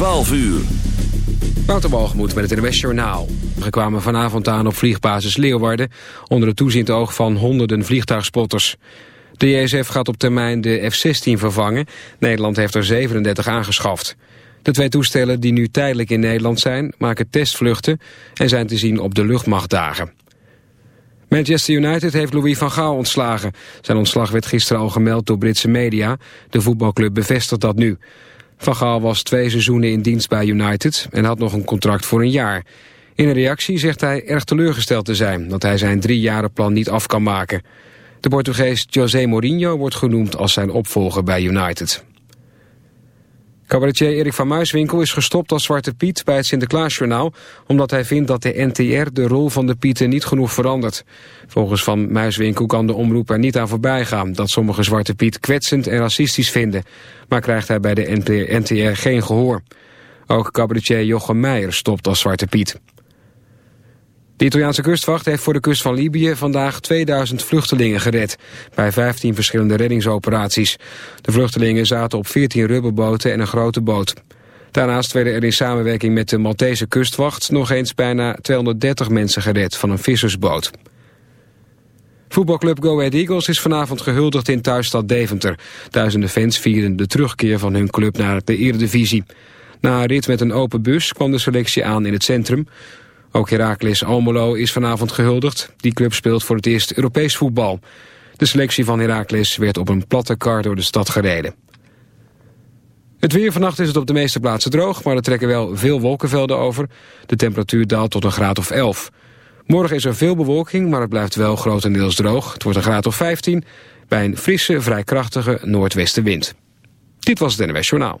12 uur. Wouter met het NWS Journaal. We kwamen vanavond aan op vliegbasis Leeuwarden... onder het toezicht oog van honderden vliegtuigspotters. De JSF gaat op termijn de F-16 vervangen. Nederland heeft er 37 aangeschaft. De twee toestellen die nu tijdelijk in Nederland zijn... maken testvluchten en zijn te zien op de luchtmachtdagen. Manchester United heeft Louis van Gaal ontslagen. Zijn ontslag werd gisteren al gemeld door Britse media. De voetbalclub bevestigt dat nu. Van Gaal was twee seizoenen in dienst bij United en had nog een contract voor een jaar. In een reactie zegt hij erg teleurgesteld te zijn dat hij zijn plan niet af kan maken. De Portugees José Mourinho wordt genoemd als zijn opvolger bij United. Cabaretier Erik van Muiswinkel is gestopt als Zwarte Piet bij het Sinterklaasjournaal... omdat hij vindt dat de NTR de rol van de Pieten niet genoeg verandert. Volgens Van Muiswinkel kan de omroep er niet aan voorbij gaan... dat sommige Zwarte Piet kwetsend en racistisch vinden. Maar krijgt hij bij de NTR geen gehoor. Ook cabaretier Jochem Meijer stopt als Zwarte Piet. De Italiaanse kustwacht heeft voor de kust van Libië vandaag 2000 vluchtelingen gered, bij 15 verschillende reddingsoperaties. De vluchtelingen zaten op 14 rubberboten en een grote boot. Daarnaast werden er in samenwerking met de Maltese kustwacht nog eens bijna 230 mensen gered van een vissersboot. Voetbalclub Go Ahead Eagles is vanavond gehuldigd in thuisstad Deventer. Duizenden fans vieren de terugkeer van hun club naar de Eredivisie. Na een rit met een open bus kwam de selectie aan in het centrum. Ook Heracles Almelo is vanavond gehuldigd. Die club speelt voor het eerst Europees voetbal. De selectie van Heracles werd op een platte kar door de stad gereden. Het weer vannacht is het op de meeste plaatsen droog, maar er trekken wel veel wolkenvelden over. De temperatuur daalt tot een graad of 11. Morgen is er veel bewolking, maar het blijft wel grotendeels droog. Het wordt een graad of 15 bij een frisse, vrij krachtige noordwestenwind. Dit was het NWS Journaal.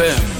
ZFM.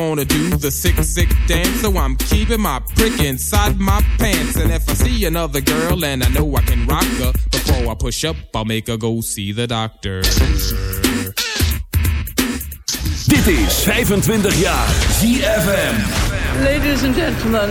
wanna do the sick, sick dance, so I'm keeping my prick inside my pants. And if I see another girl and I know I can rock her, before I push up, I'll make her go see the doctor. Dit is 25 jaar ZFM. Ladies and gentlemen,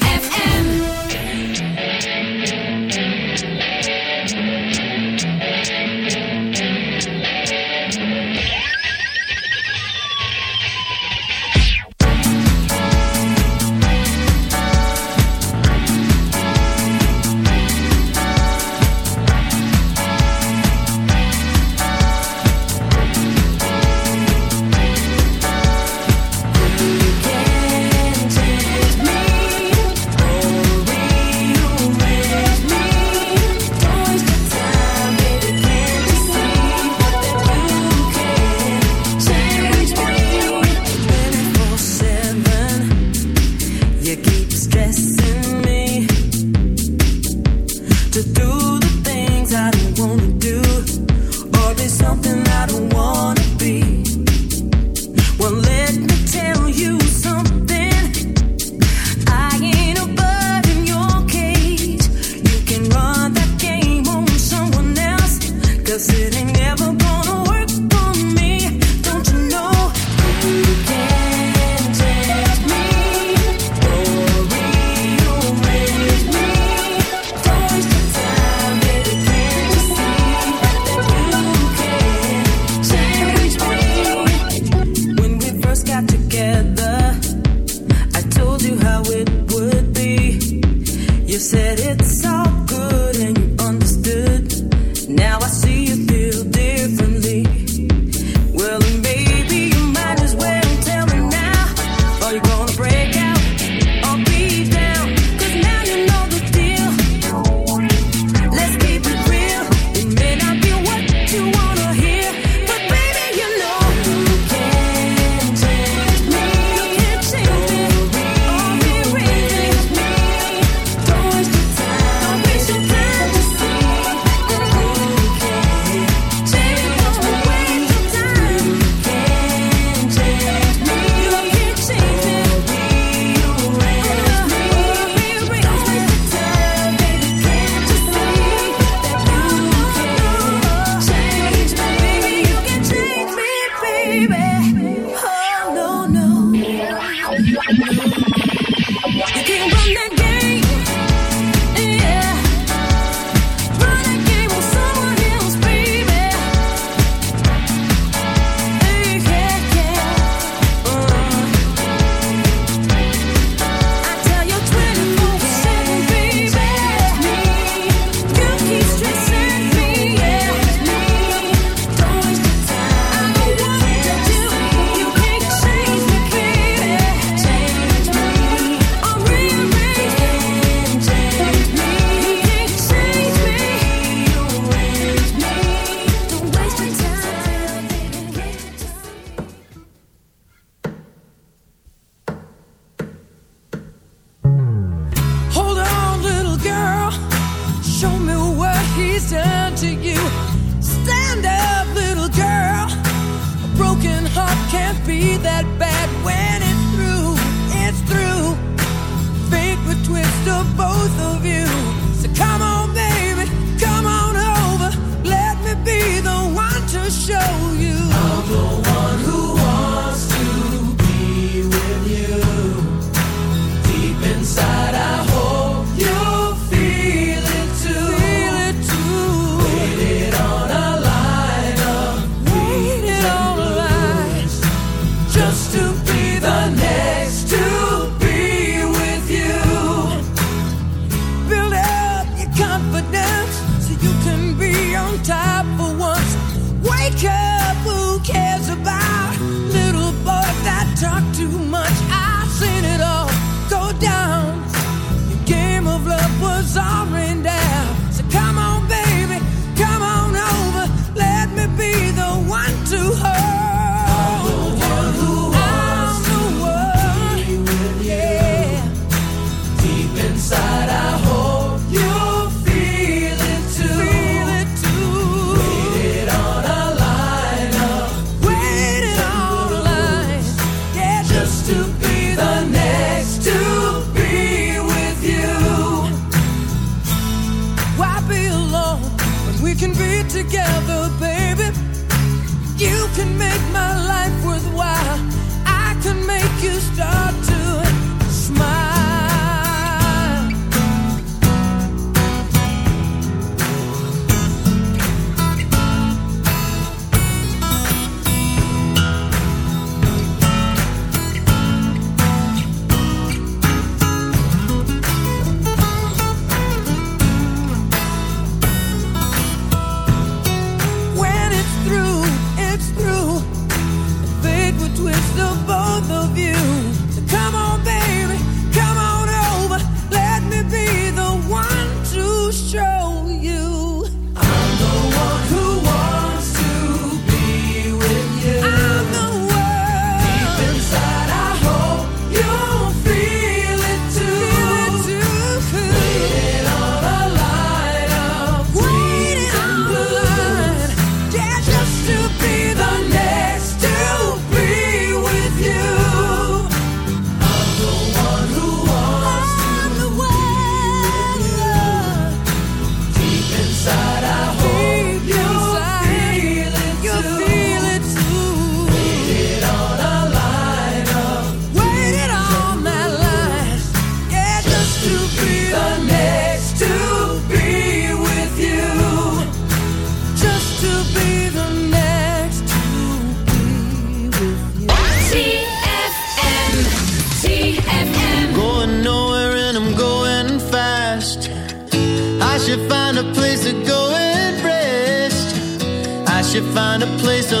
Find a place to